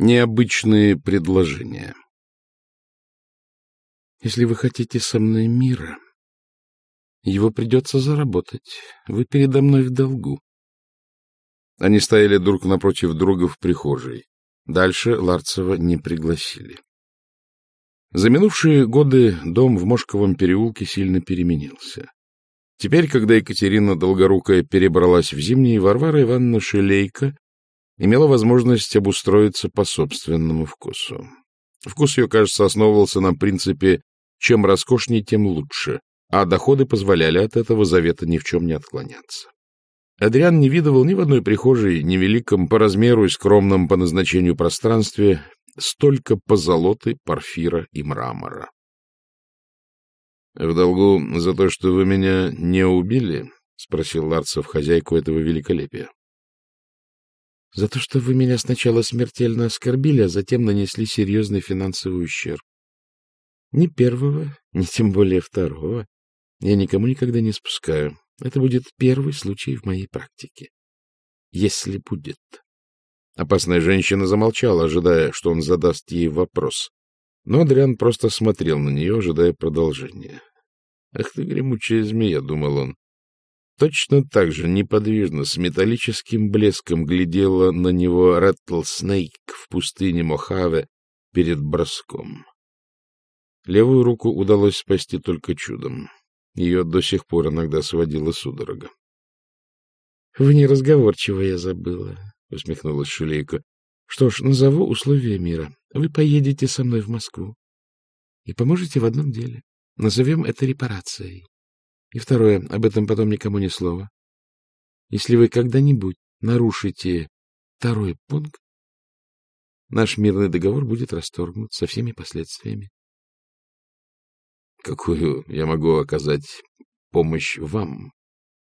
Необычные предложения. Если вы хотите со мной мира, его придется заработать. Вы передо мной в долгу. Они стояли друг напротив друга в прихожей. Дальше Ларцева не пригласили. За минувшие годы дом в Мошковом переулке сильно переменился. Теперь, когда Екатерина Долгорукая перебралась в Зимний, Варвара Ивановна Шелейко имела возможность обустроиться по собственному вкусу. Вкус ее, кажется, основывался на принципе «чем роскошнее, тем лучше», а доходы позволяли от этого завета ни в чем не отклоняться. Адриан не видывал ни в одной прихожей, ни великом по размеру и скромном по назначению пространстве столько позолоты, порфира и мрамора. — В долгу за то, что вы меня не убили? — спросил Ларцев хозяйку этого великолепия. — За то, что вы меня сначала смертельно оскорбили, а затем нанесли серьезный финансовый ущерб. Ни первого, ни тем более второго я никому никогда не спускаю. Это будет первый случай в моей практике. Если будет. Опасная женщина замолчала, ожидая, что он задаст ей вопрос. Но Адриан просто смотрел на нее, ожидая продолжения. «Ах ты, гремучая змея!» — думал он. Точно так же неподвижно, с металлическим блеском глядела на него Рэтлснейк в пустыне Мохаве перед броском. Левую руку удалось спасти только чудом. Ее до сих пор иногда сводила судорога. — Вы неразговорчиво, я забыла, — усмехнулась Шулейка. — Что ж, назову условия мира. Вы поедете со мной в Москву и поможете в одном деле. Назовем это репарацией. И второе, об этом потом никому ни слова. Если вы когда-нибудь нарушите второй пункт, наш мирный договор будет расторгнут со всеми последствиями. — Какую я могу оказать помощь вам,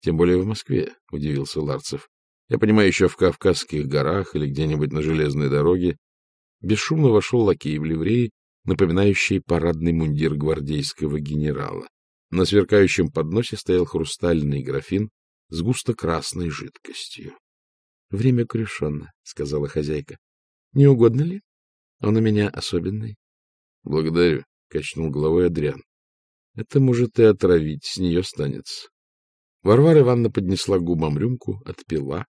тем более в Москве? — удивился Ларцев. — Я понимаю, еще в Кавказских горах или где-нибудь на железной дороге. Бесшумно вошел лакей в ливреи, напоминающий парадный мундир гвардейского генерала. На сверкающем подносе стоял хрустальный графин с густо-красной жидкостью. — Время крюшенно, — сказала хозяйка. — Не угодно ли? Он у меня особенный. — Благодарю, — качнул головой Адриан. Это может и отравить, с нее станется. Варвара Ивановна поднесла губам рюмку, отпила,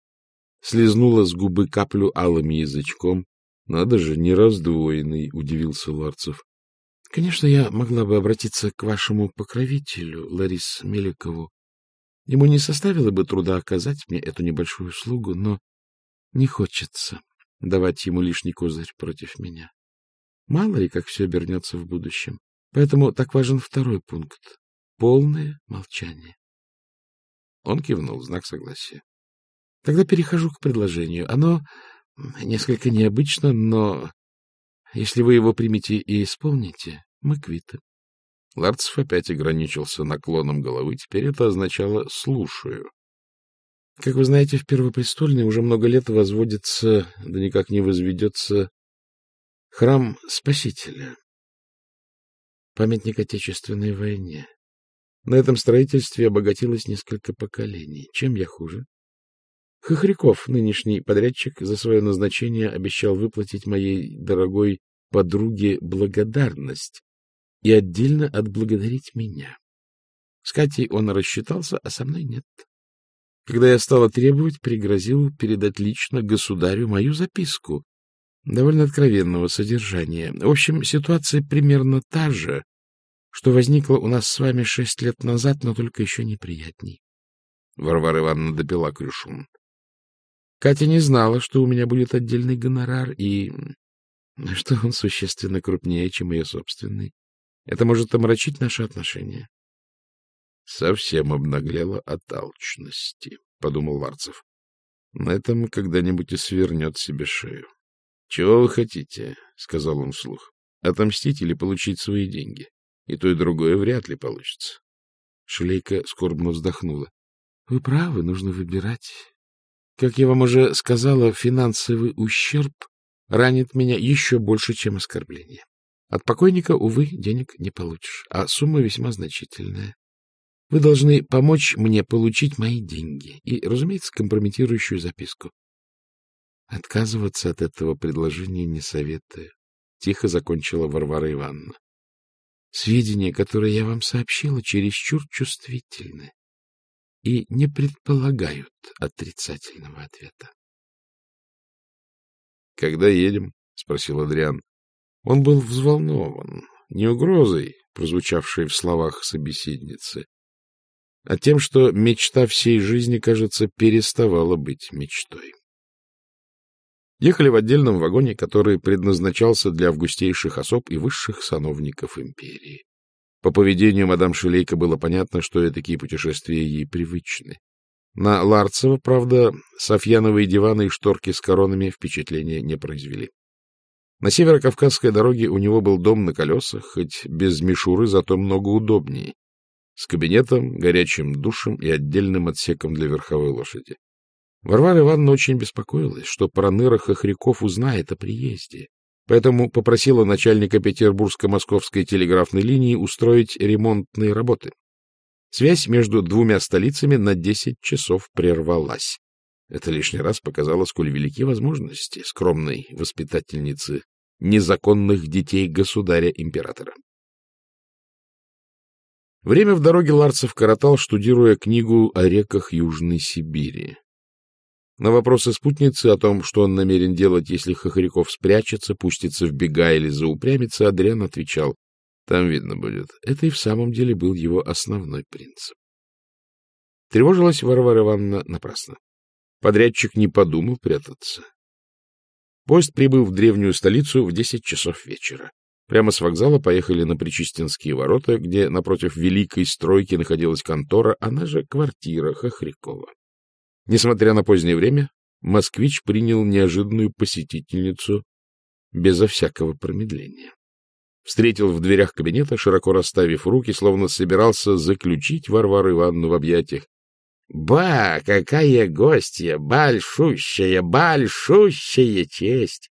слезнула с губы каплю алым язычком. Надо же, не раздвоенный, — удивился Ларцев. — Конечно, я могла бы обратиться к вашему покровителю, Ларис Меликову. Ему не составило бы труда оказать мне эту небольшую услугу, но не хочется давать ему лишний козырь против меня. Мало ли, как все обернется в будущем. Поэтому так важен второй пункт — полное молчание. Он кивнул в знак согласия. Тогда перехожу к предложению. Оно несколько необычно, но если вы его примете и исполните, мы квиты. Ларцев опять ограничился наклоном головы. Теперь это означало «слушаю». Как вы знаете, в Первопрестольной уже много лет возводится, да никак не возведется, храм Спасителя памятник Отечественной войне. На этом строительстве обогатилось несколько поколений. Чем я хуже? Хохряков, нынешний подрядчик, за свое назначение обещал выплатить моей дорогой подруге благодарность и отдельно отблагодарить меня. С Катей он рассчитался, а со мной нет. Когда я стала требовать, пригрозил передать лично государю мою записку, довольно откровенного содержания. В общем, ситуация примерно та же, что возникла у нас с вами шесть лет назад, но только еще неприятней. Варвара Ивановна допила крюшун. Катя не знала, что у меня будет отдельный гонорар, и что он существенно крупнее, чем ее собственный. Это может омрачить наши отношения. — Совсем обнаглела от алчности, — подумал Варцев. На этом когда-нибудь и свернет себе шею. — Чего вы хотите? — сказал он вслух. — Отомстить или получить свои деньги? И то, и другое вряд ли получится. Шлейка скорбно вздохнула. — Вы правы, нужно выбирать. Как я вам уже сказала, финансовый ущерб ранит меня еще больше, чем оскорбление. От покойника, увы, денег не получишь, а сумма весьма значительная. Вы должны помочь мне получить мои деньги и, разумеется, компрометирующую записку. Отказываться от этого предложения не советую. Тихо закончила Варвара Ивановна. Сведения, которые я вам сообщила, чересчур чувствительны и не предполагают отрицательного ответа. — Когда едем? — спросил Адриан. Он был взволнован, не угрозой, прозвучавшей в словах собеседницы, а тем, что мечта всей жизни, кажется, переставала быть мечтой. Ехали в отдельном вагоне, который предназначался для августейших особ и высших сановников империи. По поведению мадам Шелейка было понятно, что такие путешествия ей привычны. На Ларцева, правда, софьяновые диваны и шторки с коронами впечатления не произвели. На северо-кавказской дороге у него был дом на колесах, хоть без мишуры, зато много удобнее, с кабинетом, горячим душем и отдельным отсеком для верховой лошади. Варвара Ивановна очень беспокоилась, что Проныра Хохряков узнает о приезде, поэтому попросила начальника Петербургско-Московской телеграфной линии устроить ремонтные работы. Связь между двумя столицами на десять часов прервалась. Это лишний раз показало, сколь велики возможности скромной воспитательницы незаконных детей государя-императора. Время в дороге Ларцев коротал, штудируя книгу о реках Южной Сибири. На вопросы спутницы о том, что он намерен делать, если Хохряков спрячется, пустится в бега или заупрямится, Адриан отвечал, там видно будет. Это и в самом деле был его основной принцип. Тревожилась Варвара Ивановна напрасно. Подрядчик не подумал прятаться. Поезд прибыл в древнюю столицу в десять часов вечера. Прямо с вокзала поехали на Причистинские ворота, где напротив великой стройки находилась контора, она же квартира Хохрякова. Несмотря на позднее время, москвич принял неожиданную посетительницу безо всякого промедления. Встретил в дверях кабинета, широко расставив руки, словно собирался заключить Варвару Ивановну в объятиях. — Ба, какая гостья! Большущая, большущая честь!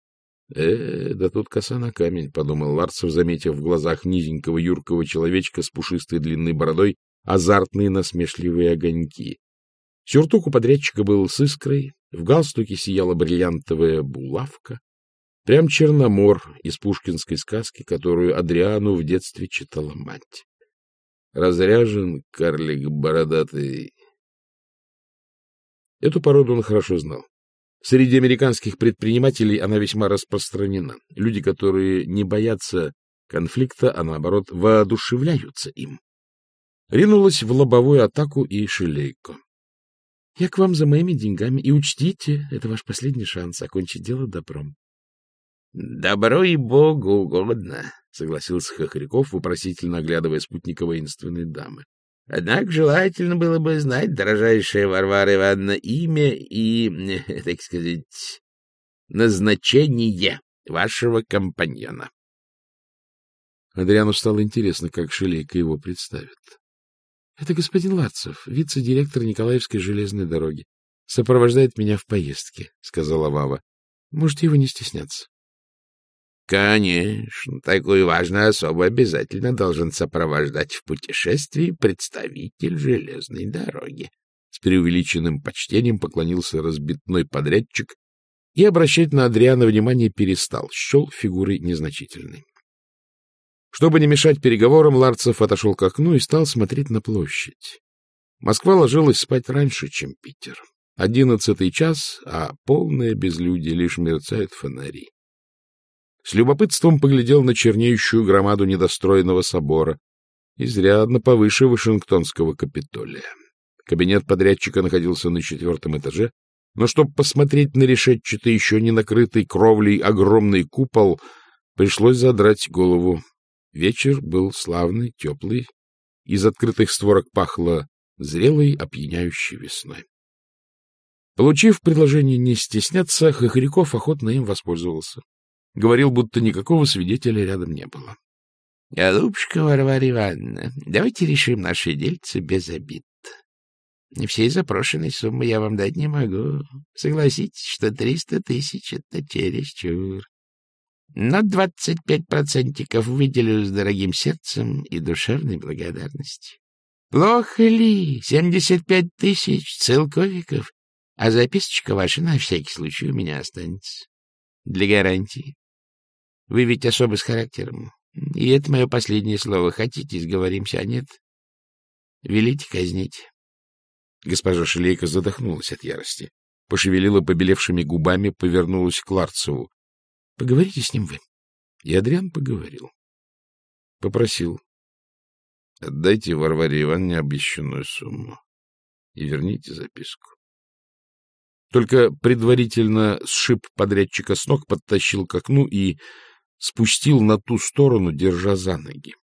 Э, да тут коса на камень, — подумал Ларцев, заметив в глазах низенького юркого человечка с пушистой длинной бородой азартные насмешливые огоньки. Сюртук у подрядчика был с искрой, в галстуке сияла бриллиантовая булавка. Прям черномор из пушкинской сказки, которую Адриану в детстве читала мать. Разряжен карлик бородатый. Эту породу он хорошо знал. Среди американских предпринимателей она весьма распространена. Люди, которые не боятся конфликта, а наоборот воодушевляются им. Ринулась в лобовую атаку и Шелейко. — Я к вам за моими деньгами, и учтите, это ваш последний шанс окончить дело добром. — Добро и богу угодно, — согласился Хохряков, вопросительно оглядывая спутника воинственной дамы. — Однако желательно было бы знать, дорожайшая Варвара Ивановна, имя и, так сказать, назначение вашего компаньона. Адриану стало интересно, как Шелейка его представит. — Это господин Ларцев, вице-директор Николаевской железной дороги. Сопровождает меня в поездке, — сказала Вава. — Можете его не стесняться. — Конечно, такую важную особу обязательно должен сопровождать в путешествии представитель железной дороги. С преувеличенным почтением поклонился разбитной подрядчик и обращать на Адриана внимание перестал, счел фигурой незначительной. Чтобы не мешать переговорам, Ларцев отошел к окну и стал смотреть на площадь. Москва ложилась спать раньше, чем Питер. Одиннадцатый час, а полное безлюдие, лишь мерцают фонари. С любопытством поглядел на чернеющую громаду недостроенного собора, изрядно повыше Вашингтонского Капитолия. Кабинет подрядчика находился на четвертом этаже, но чтобы посмотреть на решетчатый, еще не накрытый кровлей огромный купол, пришлось задрать голову Вечер был славный, теплый. Из открытых створок пахло зрелой, опьяняющей весной. Получив предложение не стесняться, Хохряков охотно им воспользовался. Говорил, будто никакого свидетеля рядом не было. — Голубушка Варвара Ивановна, давайте решим наши дельцы без обид. Всей запрошенной суммы я вам дать не могу. Согласитесь, что триста тысяч — это чересчур. Но двадцать пять процентиков выделю с дорогим сердцем и душевной благодарностью. Плохо ли? Семьдесят пять тысяч целковиков? А записочка ваша на всякий случай у меня останется. Для гарантии. Вы ведь особо с характером. И это мое последнее слово. Хотите, сговоримся, а нет? Велите казнить. Госпожа Шелейка задохнулась от ярости. Пошевелила побелевшими губами, повернулась к Ларцеву. — Поговорите с ним вы. И Адриан поговорил. Попросил. — Отдайте Варваре Ивановне обещанную сумму и верните записку. Только предварительно сшиб подрядчика с ног, подтащил к окну и спустил на ту сторону, держа за ноги.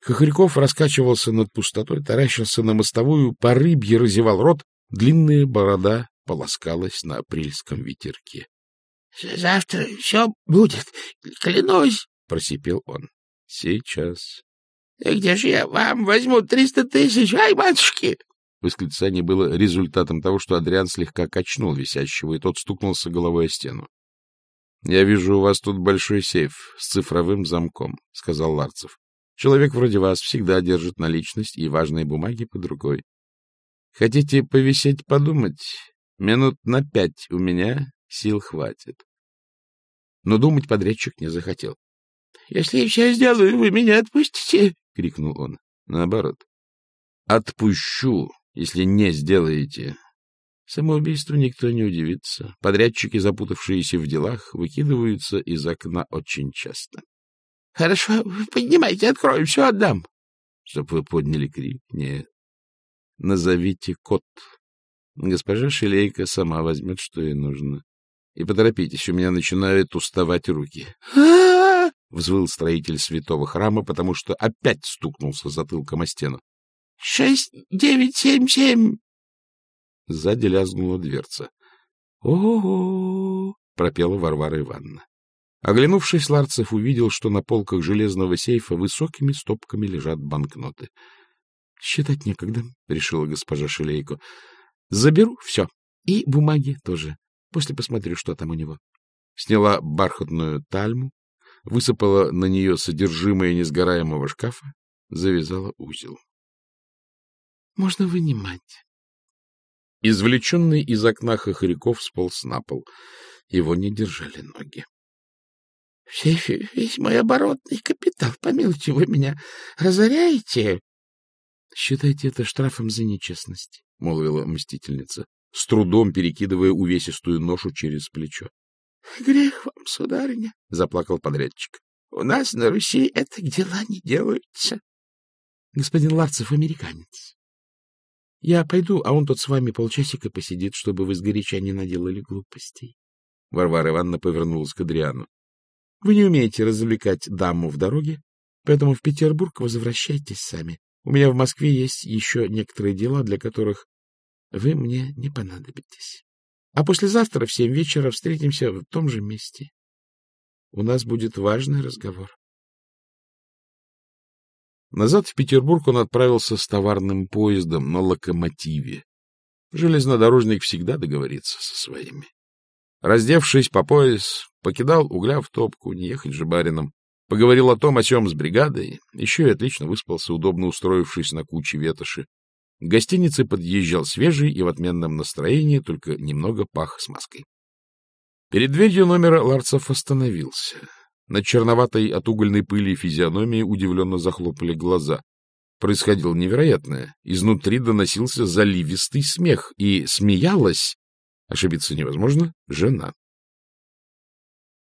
Хохряков раскачивался над пустотой, таращился на мостовую, по рыбье разевал рот, длинная борода полоскалась на апрельском ветерке. — Завтра все будет, клянусь, — просипел он. — Сейчас. — Где же я вам возьму триста тысяч, ай, матушки? Восклицание было результатом того, что Адриан слегка качнул висящего, и тот стукнулся головой о стену. — Я вижу, у вас тут большой сейф с цифровым замком, — сказал Ларцев. — Человек вроде вас всегда держит наличность и важные бумаги под рукой. Хотите повисеть подумать? Минут на пять у меня сил хватит. Но думать подрядчик не захотел. — Если я все сделаю, вы меня отпустите? — крикнул он. — Наоборот. — Отпущу, если не сделаете. Самоубийству никто не удивится. Подрядчики, запутавшиеся в делах, выкидываются из окна очень часто. — Хорошо, поднимайте, открою, все отдам. — Чтоб вы подняли крик? Нет. Назовите код. Госпожа Шелейка сама возьмет, что ей нужно. И поторопитесь, у меня начинают уставать руки. — взвыл строитель святого храма, потому что опять стукнулся затылком о стену. — Шесть, девять, семь, семь. Сзади лязгнула дверца. «О-о-о!» — пропела Варвара Ивановна. Оглянувшись, Ларцев увидел, что на полках железного сейфа высокими стопками лежат банкноты. — Считать некогда, — решила госпожа Шелейко. — Заберу все. И бумаги тоже. После посмотрю, что там у него. Сняла бархатную тальму, высыпала на нее содержимое несгораемого шкафа, завязала узел. — Можно вынимать. Извлеченный из окна Хохряков сполз на пол. Его не держали ноги. — В сейфе весь мой оборотный капитал. Помилуйте, вы меня разоряете? — Считайте это штрафом за нечестность, — молвила мстительница, с трудом перекидывая увесистую ношу через плечо. — Грех вам, сударыня, — заплакал подрядчик. — У нас на Руси это дела не делаются. — Господин Ларцев американец. Я пойду, а он тут с вами полчасика посидит, чтобы вы сгоряча не наделали глупостей. Варвара Ивановна повернулась к Адриану. — Вы не умеете развлекать даму в дороге, поэтому в Петербург возвращайтесь сами. У меня в Москве есть еще некоторые дела, для которых вы мне не понадобитесь. А послезавтра в семь вечера встретимся в том же месте. У нас будет важный разговор. Назад в Петербург он отправился с товарным поездом на локомотиве. Железнодорожник всегда договорится со своими. Раздевшись по пояс, покидал угля в топку, не ехать же барином. Поговорил о том, о чем с бригадой, еще и отлично выспался, удобно устроившись на куче ветоши. К гостинице подъезжал свежий и в отменном настроении, только немного пах смазкой. Перед дверью номера Ларцев остановился. На черноватой от угольной пыли физиономии удивленно захлопали глаза. Происходило невероятное. Изнутри доносился заливистый смех, и смеялась, ошибиться невозможно, жена.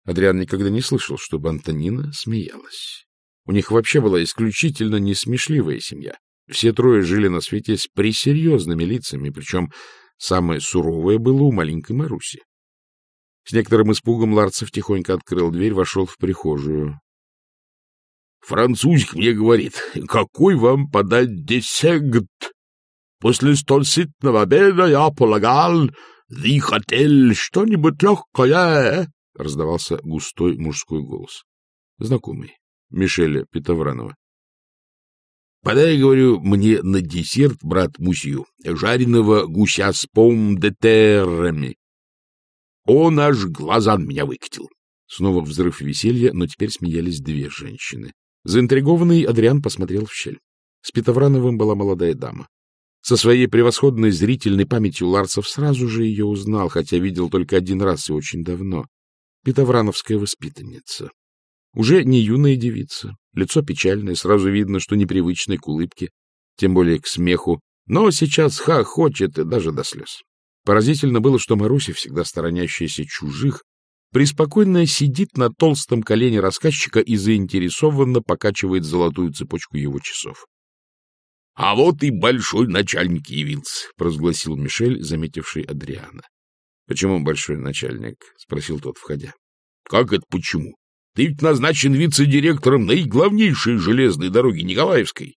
Адриан никогда не слышал, чтобы Антонина смеялась. У них вообще была исключительно несмешливая семья. Все трое жили на свете с пресерьезными лицами, причем самое суровое было у маленькой Маруси. С некоторым испугом Ларцев тихонько открыл дверь, вошел в прихожую. — Французик мне говорит, какой вам подать десерт? После столь сытного обеда я полагал, вы хотели что-нибудь легкое? — раздавался густой мужской голос. Знакомый, Мишеля Петовранова. — Подай, говорю, мне на десерт, брат Мусью, жареного гуся с пом-де-террами. Он аж глаза на меня выкатил. Снова взрыв веселья, но теперь смеялись две женщины. Заинтригованный Адриан посмотрел в щель. С Петоврановым была молодая дама. Со своей превосходной зрительной памятью Ларцев сразу же ее узнал, хотя видел только один раз и очень давно. Петоврановская воспитанница. Уже не юная девица, лицо печальное, сразу видно, что непривычной к улыбке, тем более к смеху, но сейчас ха-хочет и даже до слез. Поразительно было, что Маруся, всегда сторонящаяся чужих, преспокойно сидит на толстом колене рассказчика и заинтересованно покачивает золотую цепочку его часов. — А вот и большой начальник явился, — провозгласил Мишель, заметивший Адриана. — Почему большой начальник? — спросил тот, входя. — Как это почему? Ты ведь назначен вице-директором наиглавнейшей железной дороги Николаевской.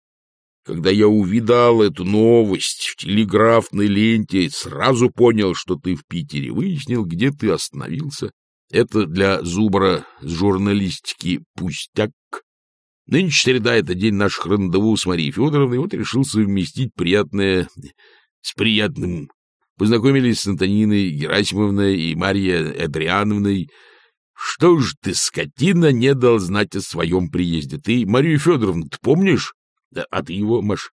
Когда я увидал эту новость в телеграфной ленте, сразу понял, что ты в Питере, выяснил, где ты остановился. Это для Зубра с журналистики пустяк. Нынче среда — это день наших рандеву с Марией Федоровной, вот решил совместить приятное с приятным. Познакомились с Антониной Герасимовной и Марьей Адриановной. Что ж ты, скотина, не дал знать о своем приезде? Ты Марию Федоровну ты помнишь? Да, а ты его, Маш.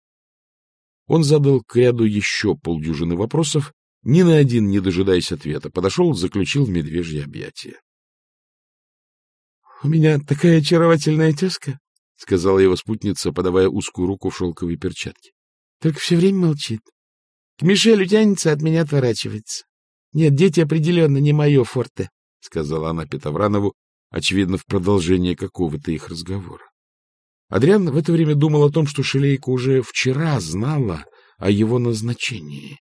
Он задал к ряду еще полдюжины вопросов, ни на один не дожидаясь ответа, подошел, заключил в медвежье объятие. — У меня такая очаровательная тезка, — сказала его спутница, подавая узкую руку в шелковой перчатке. — Только все время молчит. К Мишелю тянется, от меня отворачивается. Нет, дети определенно не мое форте, — сказала она Петовранову, очевидно, в продолжение какого-то их разговора. Адриан в это время думал о том, что Шелейка уже вчера знала о его назначении.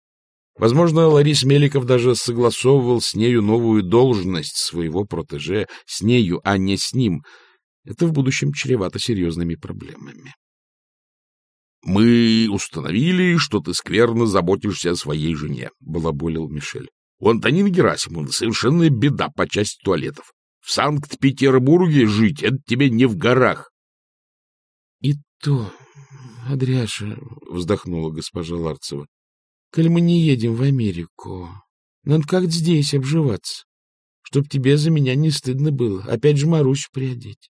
Возможно, Ларис Меликов даже согласовывал с нею новую должность своего протеже, с нею, а не с ним — это в будущем чревато серьезными проблемами. — Мы установили, что ты скверно заботишься о своей жене, — балаболил Мишель. — У Антонины Герасимовны совершенная беда по части туалетов. В Санкт-Петербурге жить — это тебе не в горах. — И то, Адряша, — вздохнула госпожа Ларцева, — коль мы не едем в Америку, надо как здесь обживаться, чтоб тебе за меня не стыдно было. Опять же Марусю приодеть.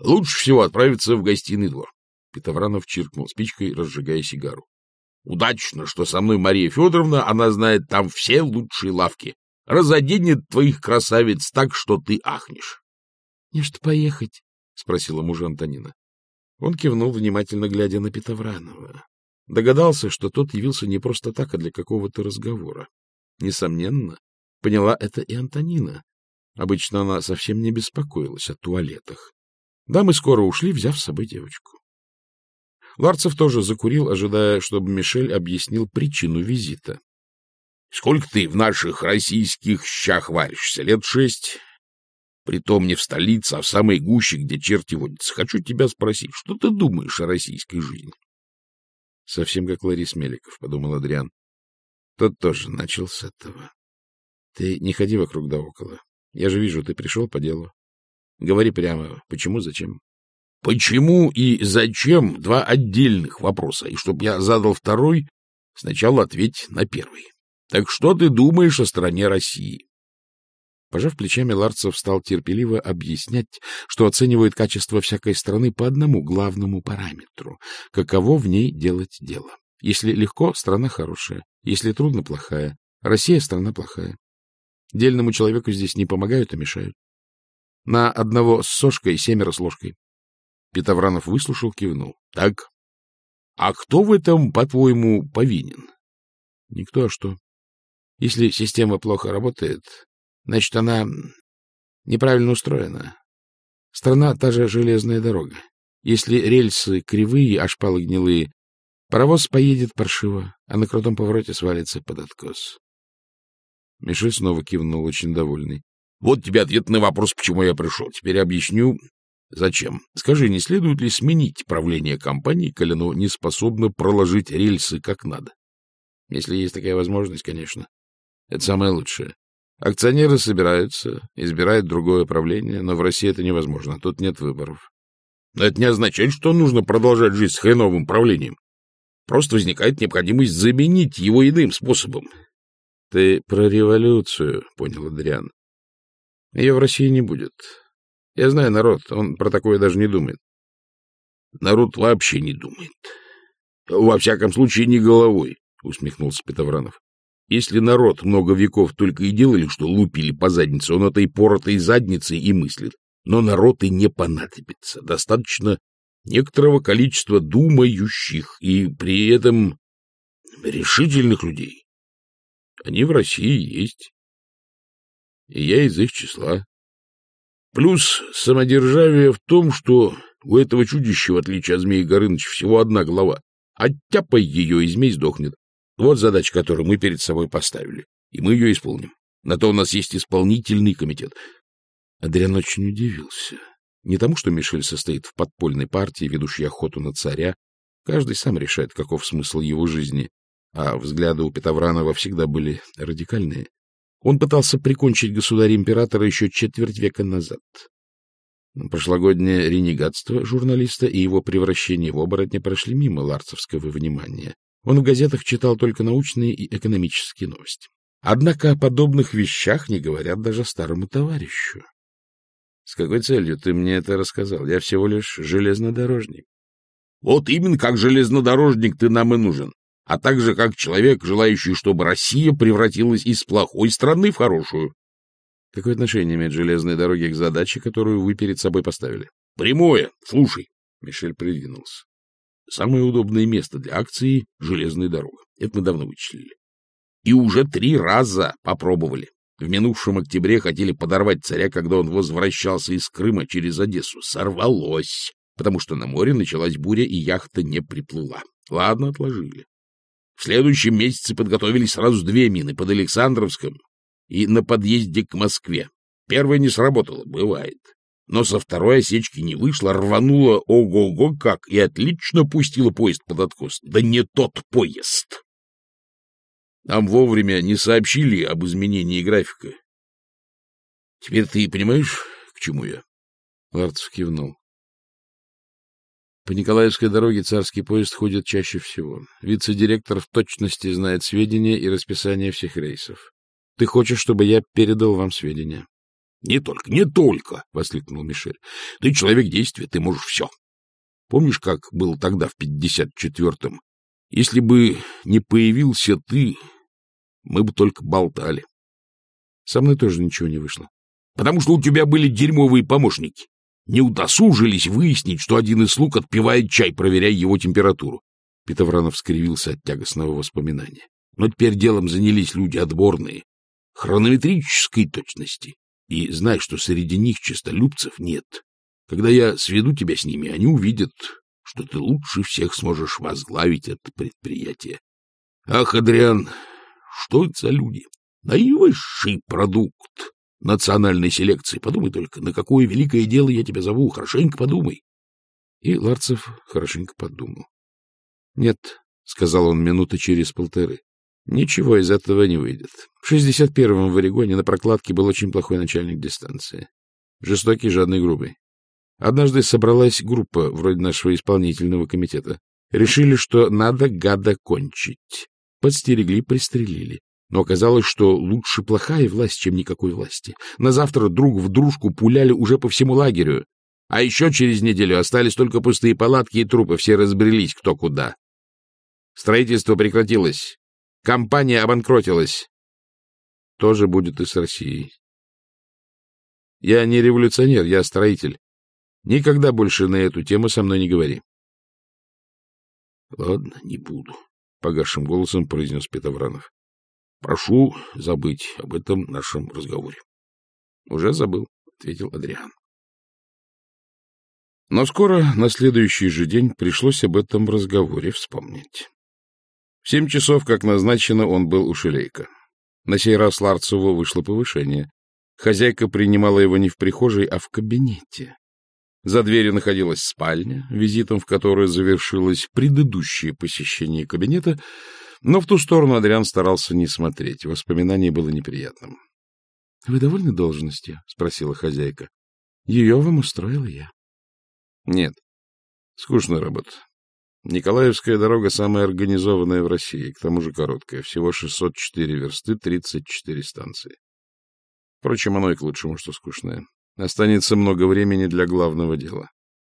Лучше всего отправиться в гостиный двор. Петовранов чиркнул спичкой, разжигая сигару. Удачно, что со мной Мария Федоровна, она знает там все лучшие лавки. Разоденет твоих красавиц так, что ты ахнешь. — Не что поехать? — спросила мужа Антонина. Он кивнул, внимательно глядя на Петовранова. Догадался, что тот явился не просто так, а для какого-то разговора. Несомненно, поняла это и Антонина. Обычно она совсем не беспокоилась о туалетах. Дамы скоро ушли, взяв с собой девочку. Ларцев тоже закурил, ожидая, чтобы Мишель объяснил причину визита. — Сколько ты в наших российских щах варишься? Лет шесть? Притом не в столице, а в самой гуще, где черти водятся. Хочу тебя спросить, что ты думаешь о российской жизни? — Совсем как Ларис Меликов, — подумал Адриан. Тот тоже начал с этого. — Ты не ходи вокруг да около. Я же вижу, ты пришел по делу. Говори прямо, почему, зачем? Почему и зачем — два отдельных вопроса, и чтоб я задал второй, сначала ответь на первый. Так что ты думаешь о стране России? Пожав плечами, Ларцев стал терпеливо объяснять, что оценивает качество всякой страны по одному главному параметру — каково в ней делать дело. Если легко — страна хорошая, если трудно — плохая. Россия — страна плохая. Дельному человеку здесь не помогают, а мешают. На одного с сошкой, семеро с ложкой. Петовранов выслушал, кивнул. — Так. А кто в этом, по-твоему, повинен? — Никто, а что? Если система плохо работает, значит, она неправильно устроена. Страна — та же железная дорога. Если рельсы кривые, а шпалы гнилые, паровоз поедет паршиво, а на крутом повороте свалится под откос. Мишель снова кивнул, очень довольный. Вот тебе ответ на вопрос, почему я пришел. Теперь объясню, зачем. Скажи, не следует ли сменить правление компании, коли оно не способно проложить рельсы как надо? Если есть такая возможность, конечно. Это самое лучшее. Акционеры собираются, избирают другое правление, но в России это невозможно, тут нет выборов. Но это не означает, что нужно продолжать жизнь с хреновым правлением. Просто возникает необходимость заменить его иным способом. — Ты про революцию, — понял Адриан. Ее в России не будет. Я знаю народ, он про такое даже не думает. Народ вообще не думает. Во всяком случае, не головой. усмехнулся Петовранов. Если народ много веков только и делали, что лупили по заднице, он этой поротой задницей и мыслит. Но народ и не понадобится. Достаточно некоторого количества думающих и при этом решительных людей. Они в России есть. И я из их числа. Плюс самодержавие в том, что у этого чудища, в отличие от Змеи Горыныча, всего одна голова. Оттяпай ее, и змей сдохнет. Вот задача, которую мы перед собой поставили. И мы ее исполним. На то у нас есть исполнительный комитет. Адриан очень удивился. Не тому, что Мишель состоит в подпольной партии, ведущей охоту на царя. Каждый сам решает, каков смысл его жизни. А взгляды у Петовранова всегда были радикальные. Он пытался прикончить государя-императора еще четверть века назад. Прошлогоднее ренегатство журналиста и его превращение в оборотня прошли мимо ларцевского внимания. Он в газетах читал только научные и экономические новости. Однако о подобных вещах не говорят даже старому товарищу. — С какой целью ты мне это рассказал? Я всего лишь железнодорожник. — Вот именно как железнодорожник ты нам и нужен, а также как человек, желающий, чтобы Россия превратилась из плохой страны в хорошую. — Какое отношение имеют железные дороги к задаче, которую вы перед собой поставили? — Прямое. Слушай. Мишель придвинулся. Самое удобное место для акции — железная дорога. Это мы давно вычислили. И уже три раза попробовали. В минувшем октябре хотели подорвать царя, когда он возвращался из Крыма через Одессу. Сорвалось, потому что на море началась буря, и яхта не приплыла. Ладно, отложили. В следующем месяце подготовили сразу две мины под Александровском и на подъезде к Москве. Первая не сработала, бывает но со второй осечки не вышло, рванула ого-го как и отлично пустила поезд под откос. Да не тот поезд! Нам вовремя не сообщили об изменении графика. Теперь ты понимаешь, к чему я? Ларцев кивнул. По Николаевской дороге царский поезд ходит чаще всего. Вице-директор в точности знает сведения и расписание всех рейсов. Ты хочешь, чтобы я передал вам сведения? Не только, не только, — воскликнул Мишель. — Ты человек действия, ты можешь все. Помнишь, как было тогда, в пятьдесят четвертом? Если бы не появился ты, мы бы только болтали. Со мной тоже ничего не вышло. Потому что у тебя были дерьмовые помощники. Не удосужились выяснить, что один из слуг отпивает чай, проверяя его температуру. Петовранов скривился от тягостного воспоминания. Но теперь делом занялись люди отборные, хронометрической точности. И знай, что среди них честолюбцев нет. Когда я сведу тебя с ними, они увидят, что ты лучше всех сможешь возглавить это предприятие. Ах, Адриан, что это за люди? Наивысший продукт национальной селекции. Подумай только, на какое великое дело я тебя зову. Хорошенько подумай. И Ларцев хорошенько подумал. — Нет, — сказал он минуты через полторы, Ничего из этого не выйдет. В 61-м в Орегоне на прокладке был очень плохой начальник дистанции. Жестокий, жадный, грубый. Однажды собралась группа, вроде нашего исполнительного комитета. Решили, что надо гада кончить. Подстерегли, пристрелили. Но оказалось, что лучше плохая власть, чем никакой власти. На завтра друг в дружку пуляли уже по всему лагерю. А еще через неделю остались только пустые палатки и трупы, все разбрелись кто куда. Строительство прекратилось. Компания обанкротилась. Тоже будет и с Россией. Я не революционер, я строитель. Никогда больше на эту тему со мной не говори. — Ладно, не буду, — погасшим голосом произнес Петовранов. — Прошу забыть об этом нашем разговоре. — Уже забыл, — ответил Адриан. Но скоро, на следующий же день, пришлось об этом разговоре вспомнить. В семь часов, как назначено, он был у Шелейка. На сей раз Ларцеву вышло повышение. Хозяйка принимала его не в прихожей, а в кабинете. За дверью находилась спальня, визитом в которой завершилось предыдущее посещение кабинета, но в ту сторону Адриан старался не смотреть. Воспоминание было неприятным. — Вы довольны должностью? — спросила хозяйка. — Ее вам устроила я. — Нет. Скучная работа. Николаевская дорога самая организованная в России, к тому же короткая, всего 604 версты, 34 станции. Впрочем, оно и к лучшему, что скучное. Останется много времени для главного дела.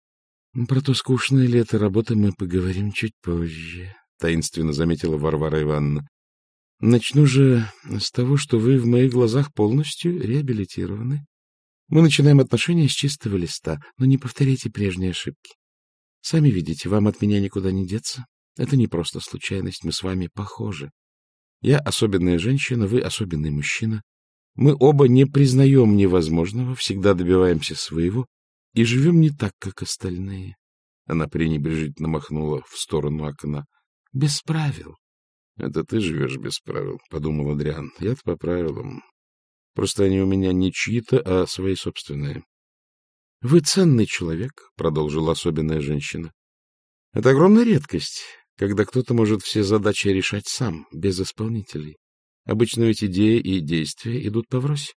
— Про то, скучная ли эта работа, мы поговорим чуть позже, — таинственно заметила Варвара Ивановна. — Начну же с того, что вы в моих глазах полностью реабилитированы. Мы начинаем отношения с чистого листа, но не повторяйте прежние ошибки. Сами видите, вам от меня никуда не деться. Это не просто случайность, мы с вами похожи. Я особенная женщина, вы особенный мужчина. Мы оба не признаем невозможного, всегда добиваемся своего и живем не так, как остальные. Она пренебрежительно махнула в сторону окна. — Без правил. — Это ты живешь без правил, — подумал Адриан. — Я-то по правилам. Просто они у меня не чьи-то, а свои собственные. — Вы ценный человек, — продолжила особенная женщина. — Это огромная редкость, когда кто-то может все задачи решать сам, без исполнителей. Обычно ведь идеи и действия идут поврось.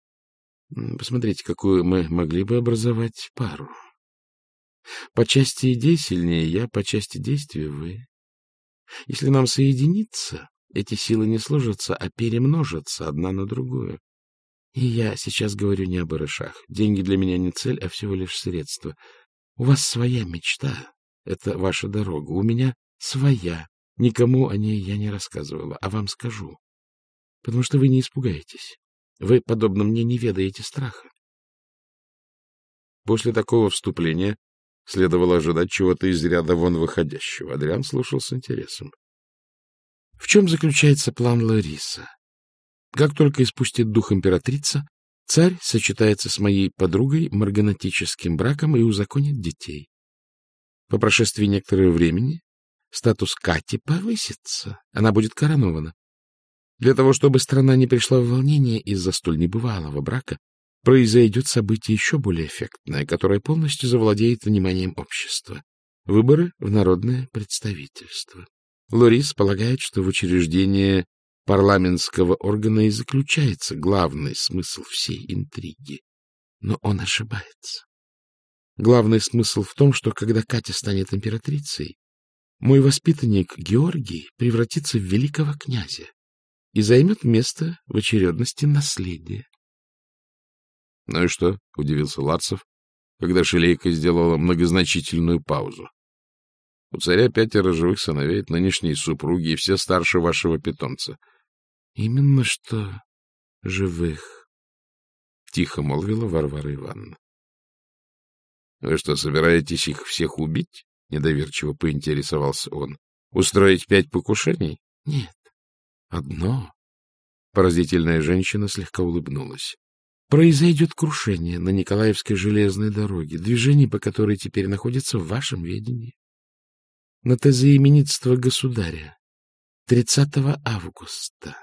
Посмотрите, какую мы могли бы образовать пару. По части идей сильнее я, по части действий вы. Если нам соединиться, эти силы не сложатся, а перемножатся одна на другую. И я сейчас говорю не о барышах. Деньги для меня не цель, а всего лишь средство. У вас своя мечта. Это ваша дорога. У меня своя. Никому о ней я не рассказывала, а вам скажу. Потому что вы не испугаетесь. Вы, подобно мне, не ведаете страха. После такого вступления следовало ожидать чего-то из ряда вон выходящего. Адриан слушал с интересом. В чем заключается план Лариса? Как только испустит дух императрица, царь сочетается с моей подругой марганатическим браком и узаконит детей. По прошествии некоторого времени статус Кати повысится, она будет коронована. Для того, чтобы страна не пришла в волнение из-за столь небывалого брака, произойдет событие еще более эффектное, которое полностью завладеет вниманием общества. Выборы в народное представительство. Лорис полагает, что в учреждении парламентского органа и заключается главный смысл всей интриги. Но он ошибается. Главный смысл в том, что когда Катя станет императрицей, мой воспитанник Георгий превратится в великого князя и займет место в очередности наследия. — Ну и что? — удивился Ларцев, когда Шелейка сделала многозначительную паузу. — У царя пятеро живых сыновей, нынешние супруги и все старше вашего питомца. — Именно что живых, — тихо молвила Варвара Ивановна. — Вы что, собираетесь их всех убить? — недоверчиво поинтересовался он. — Устроить пять покушений? — Нет, одно. Поразительная женщина слегка улыбнулась. Произойдет крушение на Николаевской железной дороге, движение по которой теперь находится в вашем ведении. На тезоименитство государя 30 августа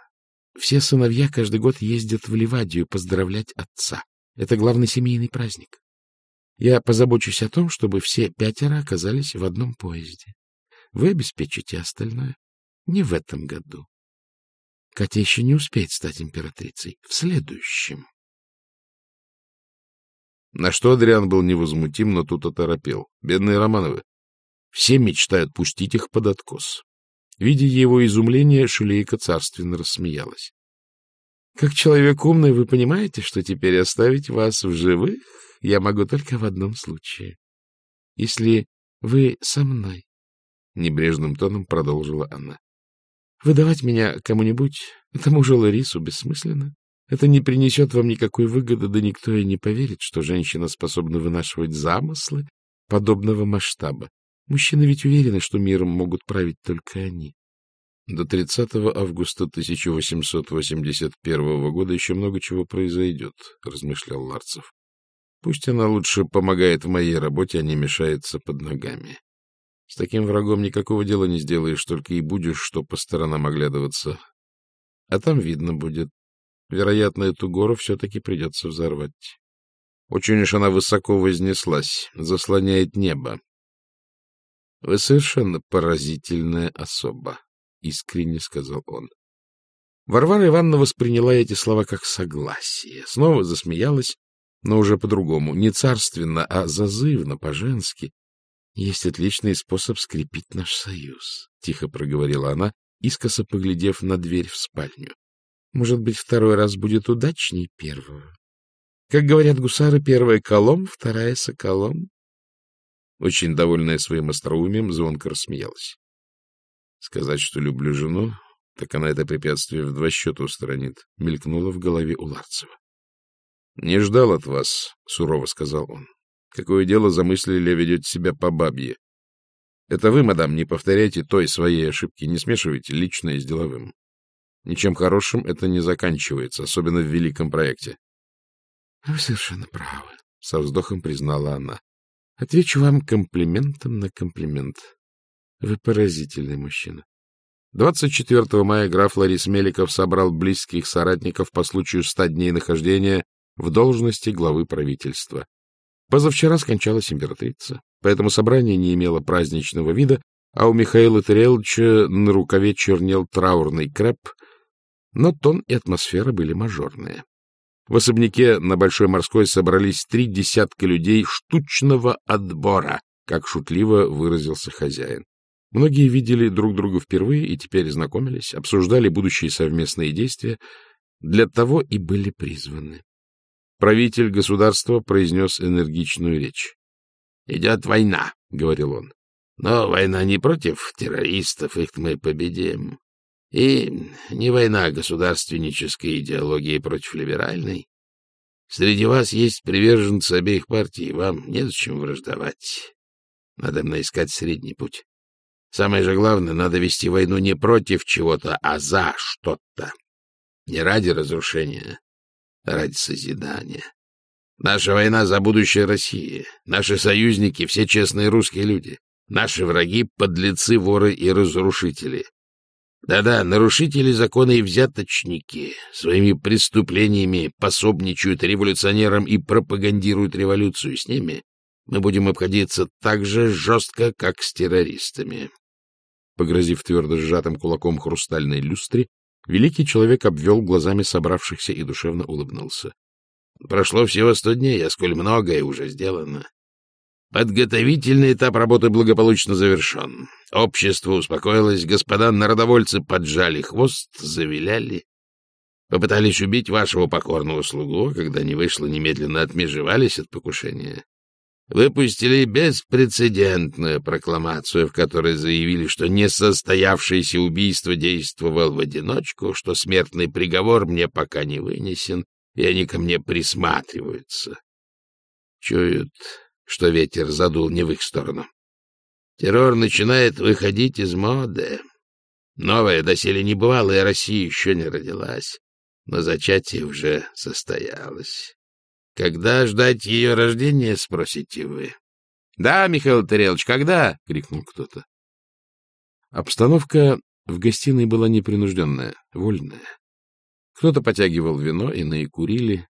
все сыновья каждый год ездят в Ливадию поздравлять отца. Это главный семейный праздник. Я позабочусь о том, чтобы все пятеро оказались в одном поезде. Вы обеспечите остальное. Не в этом году. Катя еще не успеет стать императрицей. В следующем. На что Адриан был невозмутим, но тут оторопел. Бедные Романовы. Все мечтают пустить их под откос. Видя его изумление, Шулейка царственно рассмеялась. — Как человек умный, вы понимаете, что теперь оставить вас в живых я могу только в одном случае. Если вы со мной, — небрежным тоном продолжила она. — Выдавать меня кому-нибудь, этому же Ларису, бессмысленно. Это не принесет вам никакой выгоды, да никто и не поверит, что женщина способна вынашивать замыслы подобного масштаба. Мужчины ведь уверены, что миром могут править только они. До 30 августа 1881 года еще много чего произойдет, — размышлял Ларцев. Пусть она лучше помогает в моей работе, а не мешается под ногами. С таким врагом никакого дела не сделаешь, только и будешь, что по сторонам оглядываться. А там видно будет. Вероятно, эту гору все-таки придется взорвать. Очень уж она высоко вознеслась, заслоняет небо. — Вы совершенно поразительная особа, — искренне сказал он. Варвара Ивановна восприняла эти слова как согласие, снова засмеялась, но уже по-другому, не царственно, а зазывно, по-женски. — Есть отличный способ скрепить наш союз, — тихо проговорила она, искоса поглядев на дверь в спальню. — Может быть, второй раз будет удачней первого? Как говорят гусары, первая — колом, вторая — соколом. Очень довольная своим остроумием, звонко рассмеялась. Сказать, что люблю жену, так она это препятствие в два счета устранит, — мелькнуло в голове у Ларцева. — Не ждал от вас, — сурово сказал он. — Какое дело замыслили, ведете себя по бабье? Это вы, мадам, не повторяйте той своей ошибки, не смешивайте личное с деловым. Ничем хорошим это не заканчивается, особенно в великом проекте. — Вы совершенно правы, — со вздохом признала она. — Отвечу вам комплиментом на комплимент. Вы поразительный мужчина. 24 мая граф Ларис Меликов собрал близких соратников по случаю ста дней нахождения в должности главы правительства. Позавчера скончалась императрица, поэтому собрание не имело праздничного вида, а у Михаила Тареловича на рукаве чернел траурный крэп, но тон и атмосфера были мажорные. В особняке на Большой Морской собрались три десятка людей штучного отбора, как шутливо выразился хозяин. Многие видели друг друга впервые и теперь знакомились, обсуждали будущие совместные действия, для того и были призваны. Правитель государства произнес энергичную речь. — Идет война, — говорил он. — Но война не против террористов, их мы победим. И не война государственнической идеологии против либеральной. Среди вас есть приверженцы обеих партий, вам незачем враждовать. Надо искать средний путь. Самое же главное, надо вести войну не против чего-то, а за что-то. Не ради разрушения, а ради созидания. Наша война за будущее России. Наши союзники — все честные русские люди. Наши враги — подлецы, воры и разрушители. Да-да, нарушители закона и взяточники своими преступлениями пособничают революционерам и пропагандируют революцию. С ними мы будем обходиться так же жестко, как с террористами. Погрозив твердо сжатым кулаком хрустальной люстре, великий человек обвел глазами собравшихся и душевно улыбнулся. Прошло всего сто дней, а сколь многое уже сделано. Подготовительный этап работы благополучно завершен. Общество успокоилось, господа народовольцы поджали хвост, завиляли. Попытались убить вашего покорного слугу, когда не вышло, немедленно отмежевались от покушения. Выпустили беспрецедентную прокламацию, в которой заявили, что несостоявшееся убийство действовал в одиночку, что смертный приговор мне пока не вынесен, и они ко мне присматриваются. Чуют что ветер задул не в их сторону. Террор начинает выходить из моды. Новая, доселе небывалая Россия еще не родилась, но зачатие уже состоялось. Когда ждать ее рождения, спросите вы? — Да, Михаил Тарелович, когда? — крикнул кто-то. Обстановка в гостиной была непринужденная, вольная. Кто-то потягивал вино, иные курили,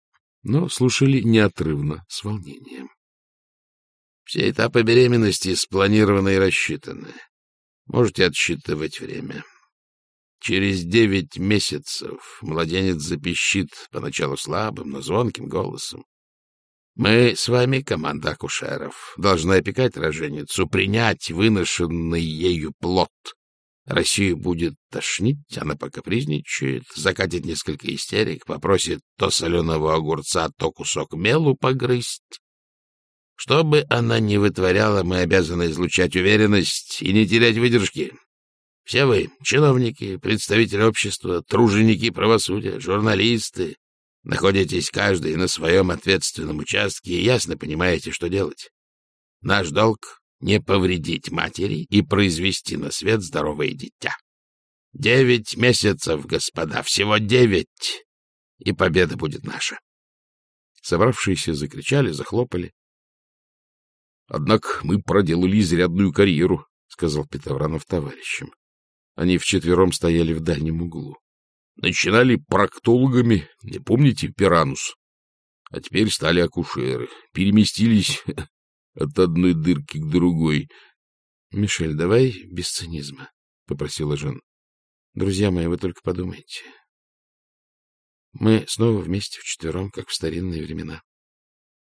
но слушали неотрывно, с волнением. Все этапы беременности спланированы и рассчитаны. Можете отсчитывать время. Через девять месяцев младенец запищит поначалу слабым, но звонким голосом. Мы с вами, команда акушеров, должны опекать роженицу, принять выношенный ею плод. Россию будет тошнить, она пока призничает, закатит несколько истерик, попросит то соленого огурца, то кусок мелу погрызть. Что бы она ни вытворяла, мы обязаны излучать уверенность и не терять выдержки. Все вы, чиновники, представители общества, труженики правосудия, журналисты, находитесь каждый на своем ответственном участке и ясно понимаете, что делать. Наш долг — не повредить матери и произвести на свет здоровое дитя. Девять месяцев, господа, всего девять, и победа будет наша. Собравшиеся закричали, захлопали. — Однако мы проделали изрядную карьеру, — сказал Петровранов товарищам. Они вчетвером стояли в дальнем углу. Начинали проктологами, не помните, Пиранус? А теперь стали акушеры, переместились от одной дырки к другой. — Мишель, давай без цинизма, — попросила Жен. — Друзья мои, вы только подумайте. Мы снова вместе вчетвером, как в старинные времена,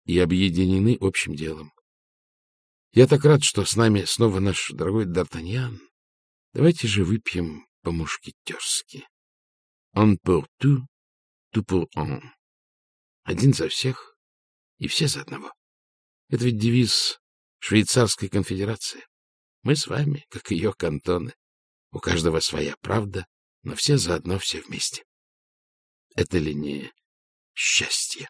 и объединены общим делом. Я так рад, что с нами снова наш дорогой Д'Артаньян. Давайте же выпьем по-мушкетерски. Он pour tout, tout pour un. Один за всех и все за одного. Это ведь девиз Швейцарской конфедерации. Мы с вами, как ее кантоны. У каждого своя правда, но все заодно, все вместе. Это ли не счастье?